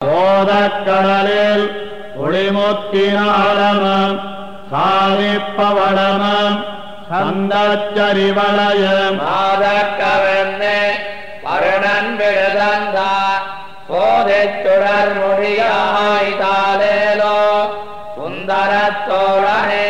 போதக்கடலில் ஒளிமுத்தினாலமம் சாதிப்பவளமம் சந்தச்சரிவளையம். மாதக்கவெண்ணே Varunan விழுதந்தா போதைச்சுடர் முடியாய்தாலேலோ சுந்தரத்தோழனே